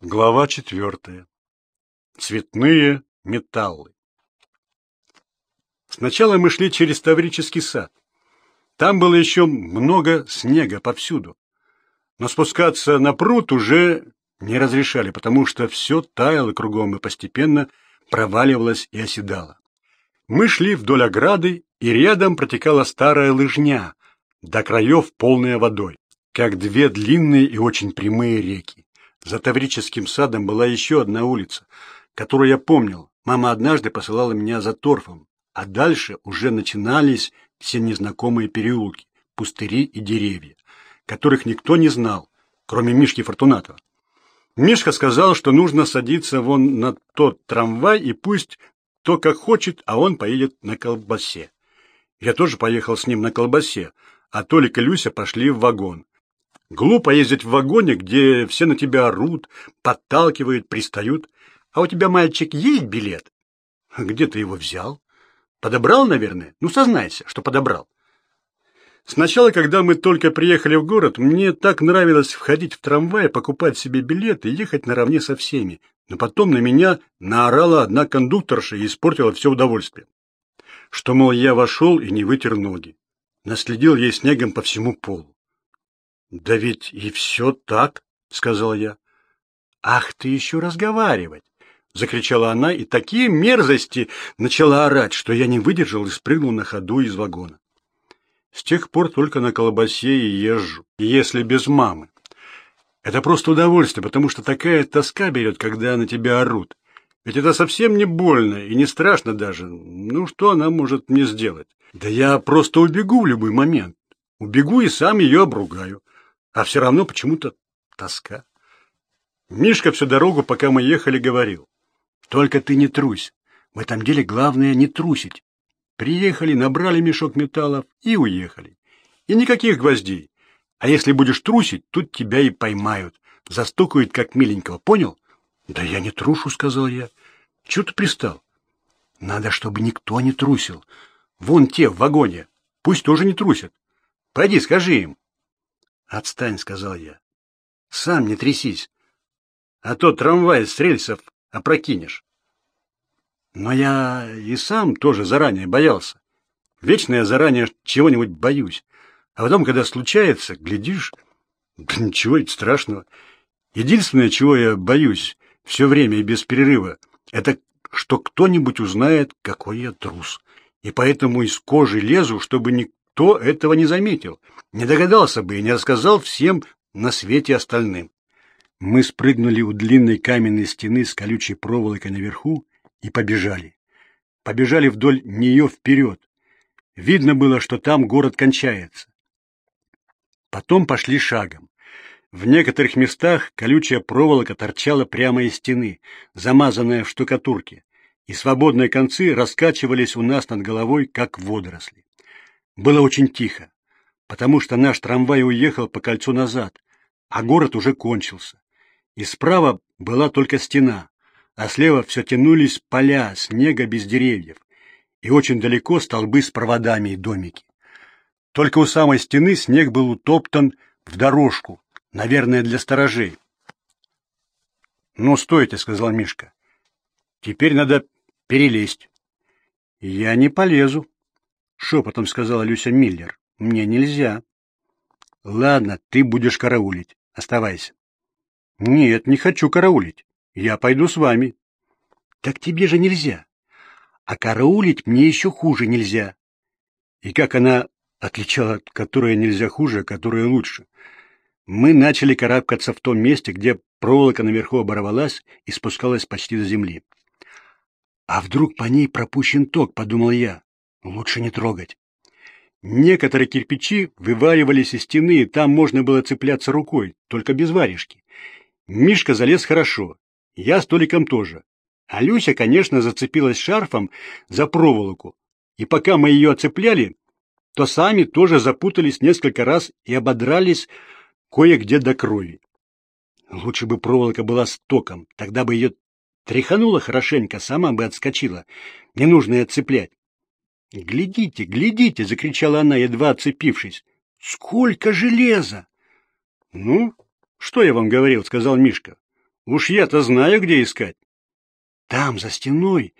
Глава четвертая. Цветные металлы. Сначала мы шли через Таврический сад. Там было еще много снега повсюду. Но спускаться на пруд уже не разрешали, потому что все таяло кругом и постепенно проваливалось и оседало. Мы шли вдоль ограды, и рядом протекала старая лыжня, до краев полная водой, как две длинные и очень прямые реки. За Таврическим садом была еще одна улица, которую я помнил. Мама однажды посылала меня за торфом, а дальше уже начинались все незнакомые переулки, пустыри и деревья, которых никто не знал, кроме Мишки Фортунатова. Мишка сказал, что нужно садиться вон на тот трамвай и пусть кто как хочет, а он поедет на колбасе. Я тоже поехал с ним на колбасе, а Толик и Люся пошли в вагон. Глупо ездить в вагоне, где все на тебя орут, подталкивают, пристают. А у тебя, мальчик, есть билет? Где ты его взял? Подобрал, наверное? Ну, сознайся, что подобрал. Сначала, когда мы только приехали в город, мне так нравилось входить в трамвай, покупать себе билеты и ехать наравне со всеми. Но потом на меня наорала одна кондукторша и испортила все удовольствие. Что, мол, я вошел и не вытер ноги. Наследил ей снегом по всему полу. Да ведь и все так, сказал я. Ах, ты еще разговаривать, закричала она и такие мерзости начала орать, что я не выдержал и спрыгнул на ходу из вагона. С тех пор только на колбасе и езжу, если без мамы. Это просто удовольствие, потому что такая тоска берет, когда на тебя орут. Ведь это совсем не больно и не страшно даже. Ну, что она может мне сделать? Да я просто убегу в любой момент. Убегу и сам ее обругаю а все равно почему-то тоска. Мишка всю дорогу, пока мы ехали, говорил. Только ты не трусь. В этом деле главное не трусить. Приехали, набрали мешок металлов и уехали. И никаких гвоздей. А если будешь трусить, тут тебя и поймают. Застукают, как миленького, понял? Да я не трушу, сказал я. Чего ты пристал? Надо, чтобы никто не трусил. Вон те в вагоне. Пусть тоже не трусят. Пойди, скажи им. Отстань, сказал я. Сам не трясись, а то трамвай с рельсов опрокинешь. Но я и сам тоже заранее боялся. Вечно я заранее чего-нибудь боюсь. А потом, когда случается, глядишь, да ничего страшного. Единственное, чего я боюсь все время и без перерыва, это что кто-нибудь узнает, какой я трус. И поэтому из кожи лезу, чтобы не никто этого не заметил, не догадался бы и не рассказал всем на свете остальным. Мы спрыгнули у длинной каменной стены с колючей проволокой наверху и побежали. Побежали вдоль нее вперед. Видно было, что там город кончается. Потом пошли шагом. В некоторых местах колючая проволока торчала прямо из стены, замазанная в штукатурке, и свободные концы раскачивались у нас над головой, как водоросли. Было очень тихо, потому что наш трамвай уехал по кольцу назад, а город уже кончился. И справа была только стена, а слева все тянулись поля, снега без деревьев, и очень далеко столбы с проводами и домики. Только у самой стены снег был утоптан в дорожку, наверное, для сторожей. «Ну, стойте», — сказал Мишка. «Теперь надо перелезть». «Я не полезу», шепотом сказала Люся Миллер. Мне нельзя. Ладно, ты будешь караулить. Оставайся. Нет, не хочу караулить. Я пойду с вами. Так тебе же нельзя. А караулить мне еще хуже нельзя. И как она отличала, которая нельзя хуже, а которая лучше? Мы начали карабкаться в том месте, где проволока наверху оборвалась и спускалась почти до земли. А вдруг по ней пропущен ток, подумал я. Лучше не трогать. Некоторые кирпичи вываривались из стены, и там можно было цепляться рукой, только без варежки. Мишка залез хорошо, я с Толиком тоже. А Люся, конечно, зацепилась шарфом за проволоку, и пока мы ее оцепляли, то сами тоже запутались несколько раз и ободрались кое-где до крови. Лучше бы проволока была с током, тогда бы ее тряхануло хорошенько, сама бы отскочила. Не нужно ее цеплять. «Глядите, глядите!» — закричала она, едва отцепившись. «Сколько железа!» «Ну, что я вам говорил?» — сказал Мишка. Уж я-то знаю, где искать. Там, за стеной,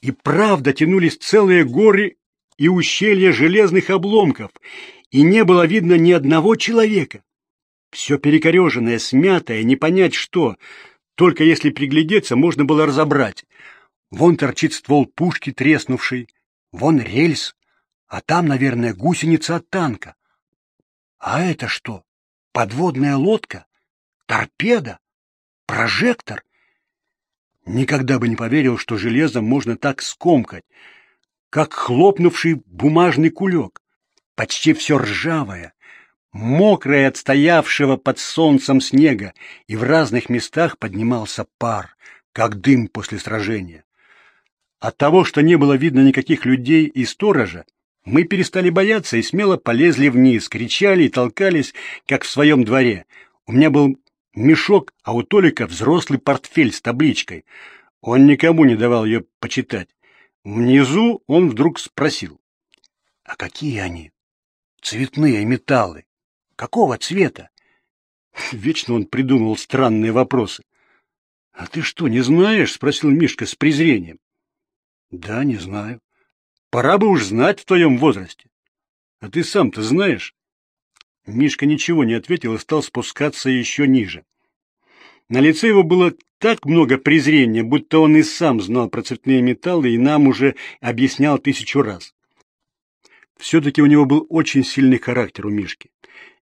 и правда тянулись целые горы и ущелья железных обломков, и не было видно ни одного человека. Все перекореженное, смятое, не понять что. Только если приглядеться, можно было разобрать. Вон торчит ствол пушки, треснувший, вон рельс, а там, наверное, гусеница от танка. А это что? Подводная лодка? Торпеда? Прожектор? Никогда бы не поверил, что железом можно так скомкать, как хлопнувший бумажный кулек. Почти все ржавое, мокрое от стоявшего под солнцем снега, и в разных местах поднимался пар, как дым после сражения. От того, что не было видно никаких людей и сторожа, мы перестали бояться и смело полезли вниз, кричали и толкались, как в своем дворе. У меня был мешок, а у Толика взрослый портфель с табличкой. Он никому не давал ее почитать. Внизу он вдруг спросил. — А какие они? Цветные металлы. Какого цвета? Вечно он придумывал странные вопросы. — А ты что, не знаешь? — спросил Мишка с презрением. — Да, не знаю. Пора бы уж знать в твоем возрасте. А ты сам-то знаешь? Мишка ничего не ответил и стал спускаться еще ниже. На лице его было так много презрения, будто он и сам знал про цветные металлы и нам уже объяснял тысячу раз. Все-таки у него был очень сильный характер у Мишки.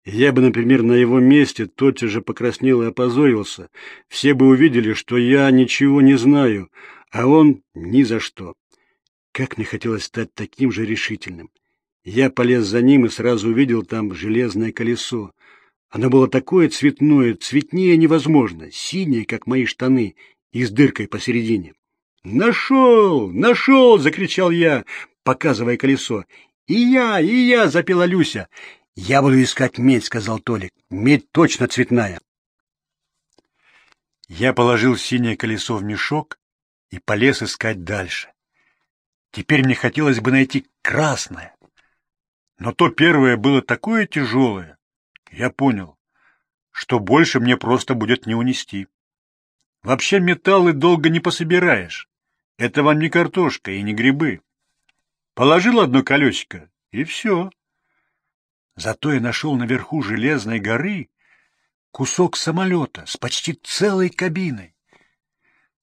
Я бы, например, на его месте тотчас же покраснел и опозорился. Все бы увидели, что я ничего не знаю, а он ни за что. Как мне хотелось стать таким же решительным. Я полез за ним и сразу увидел там железное колесо. Оно было такое цветное, цветнее невозможно, синее, как мои штаны, и с дыркой посередине. «Нашел! Нашел!» — закричал я, показывая колесо. «И я, и я!» — запела Люся. «Я буду искать медь», — сказал Толик. «Медь точно цветная». Я положил синее колесо в мешок и полез искать дальше. Теперь мне хотелось бы найти красное. Но то первое было такое тяжелое, я понял, что больше мне просто будет не унести. Вообще металлы долго не пособираешь. Это вам не картошка и не грибы. Положил одно колесико, и все. Зато я нашел наверху железной горы кусок самолета с почти целой кабиной.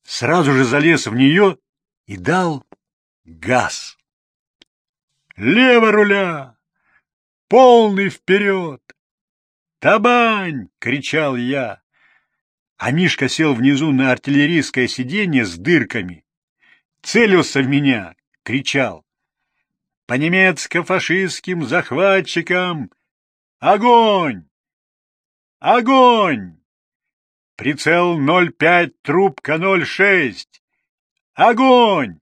Сразу же залез в нее и дал Газ. Лево руля! Полный вперед! Табань! — кричал я. А Мишка сел внизу на артиллерийское сиденье с дырками. Целился в меня, кричал. По немецко-фашистским захватчикам! Огонь! Огонь! Прицел 05, трубка 06. Огонь!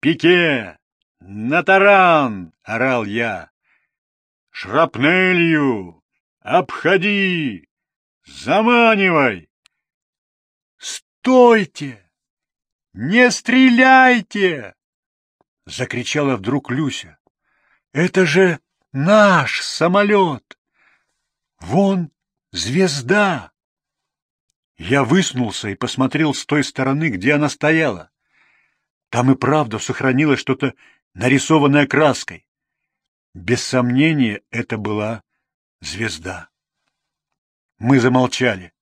Пике! На таран! — орал я. Шрапнелью! Обходи! Заманивай! Стойте! Не стреляйте! — закричала вдруг Люся. Это же наш самолет! Вон звезда! Я высунулся и посмотрел с той стороны, где она стояла. Там и правда сохранилось что-то нарисованное краской. Без сомнения, это была звезда. Мы замолчали.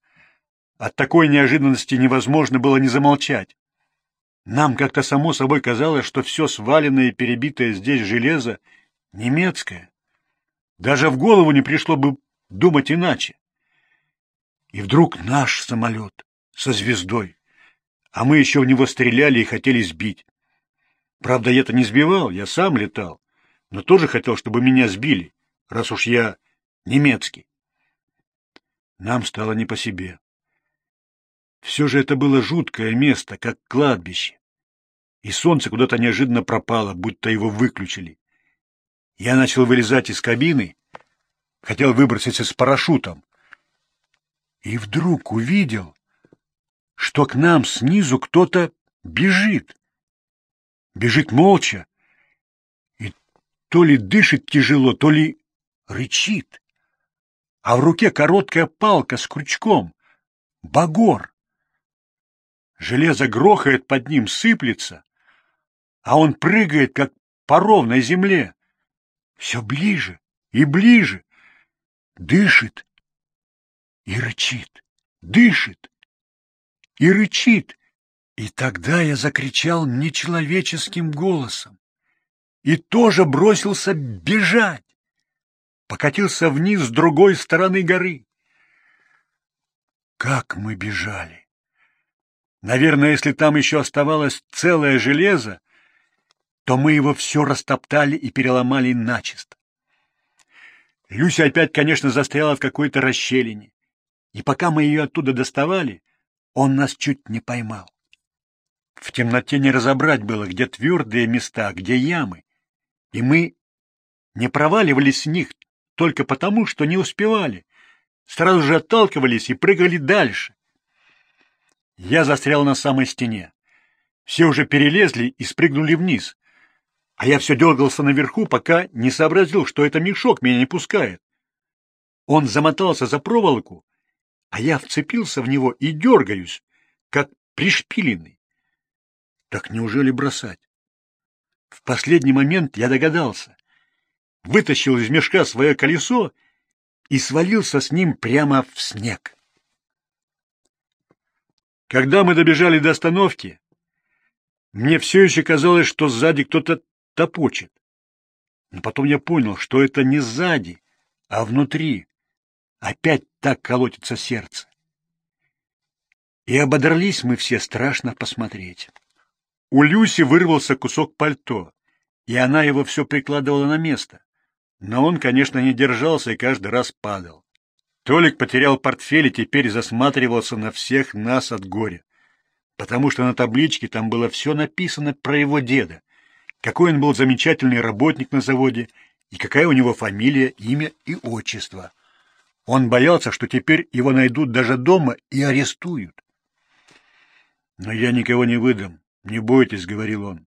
От такой неожиданности невозможно было не замолчать. Нам как-то само собой казалось, что все сваленное и перебитое здесь железо немецкое. Даже в голову не пришло бы думать иначе. И вдруг наш самолет со звездой а мы еще в него стреляли и хотели сбить. Правда, я-то не сбивал, я сам летал, но тоже хотел, чтобы меня сбили, раз уж я немецкий. Нам стало не по себе. Все же это было жуткое место, как кладбище. И солнце куда-то неожиданно пропало, будто его выключили. Я начал вылезать из кабины, хотел выброситься с парашютом. И вдруг увидел, что к нам снизу кто-то бежит. Бежит молча. И то ли дышит тяжело, то ли рычит. А в руке короткая палка с крючком. Багор! Железо грохает под ним, сыплется, а он прыгает, как по ровной земле. Все ближе и ближе. Дышит и рычит, дышит и рычит. И тогда я закричал нечеловеческим голосом и тоже бросился бежать. Покатился вниз с другой стороны горы. Как мы бежали! Наверное, если там еще оставалось целое железо, то мы его все растоптали и переломали начисто. Люся опять, конечно, застряла в какой-то расщелине, и пока мы ее оттуда доставали, он нас чуть не поймал. В темноте не разобрать было, где твердые места, где ямы. И мы не проваливались с них только потому, что не успевали. Сразу же отталкивались и прыгали дальше. Я застрял на самой стене. Все уже перелезли и спрыгнули вниз. А я все дергался наверху, пока не сообразил, что это мешок меня не пускает. Он замотался за проволоку, а я вцепился в него и дергаюсь, как пришпиленный. Так неужели бросать? В последний момент я догадался. Вытащил из мешка свое колесо и свалился с ним прямо в снег. Когда мы добежали до остановки, мне все еще казалось, что сзади кто-то топочет. Но потом я понял, что это не сзади, а внутри. Опять так колотится сердце. И ободрались мы все страшно посмотреть. У Люси вырвался кусок пальто, и она его все прикладывала на место. Но он, конечно, не держался и каждый раз падал. Толик потерял портфель и теперь засматривался на всех нас от горя, потому что на табличке там было все написано про его деда, какой он был замечательный работник на заводе и какая у него фамилия, имя и отчество. Он боялся, что теперь его найдут даже дома и арестуют. Но я никого не выдам. Не бойтесь, — говорил он.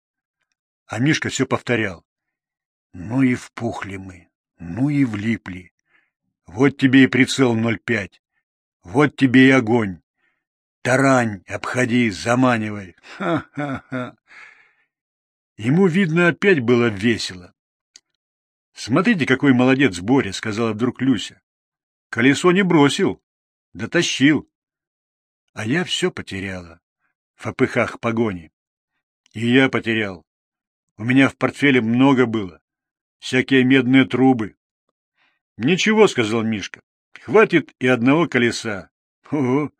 А Мишка все повторял. Ну и впухли мы, ну и влипли. Вот тебе и прицел 0,5. Вот тебе и огонь. Тарань, обходи, заманивай. Ха-ха-ха. Ему, видно, опять было весело. «Смотрите, какой молодец Боря», — сказала вдруг Люся. «Колесо не бросил, дотащил. А я все потеряла в опыхах погони. И я потерял. У меня в портфеле много было. Всякие медные трубы. Ничего, — сказал Мишка. Хватит и одного колеса. Ого,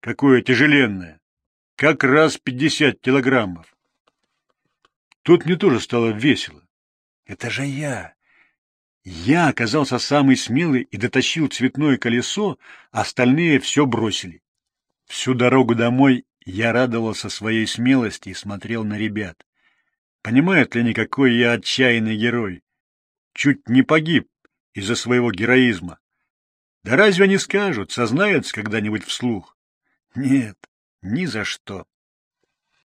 какое тяжеленное. Как раз пятьдесят килограммов. Тут мне тоже стало весело. Это же я. Я оказался самый смелый и дотащил цветное колесо, а остальные все бросили. Всю дорогу домой я радовался своей смелости и смотрел на ребят. Понимают ли они, какой я отчаянный герой? Чуть не погиб из-за своего героизма. Да разве они скажут, сознаются когда-нибудь вслух? Нет, ни за что.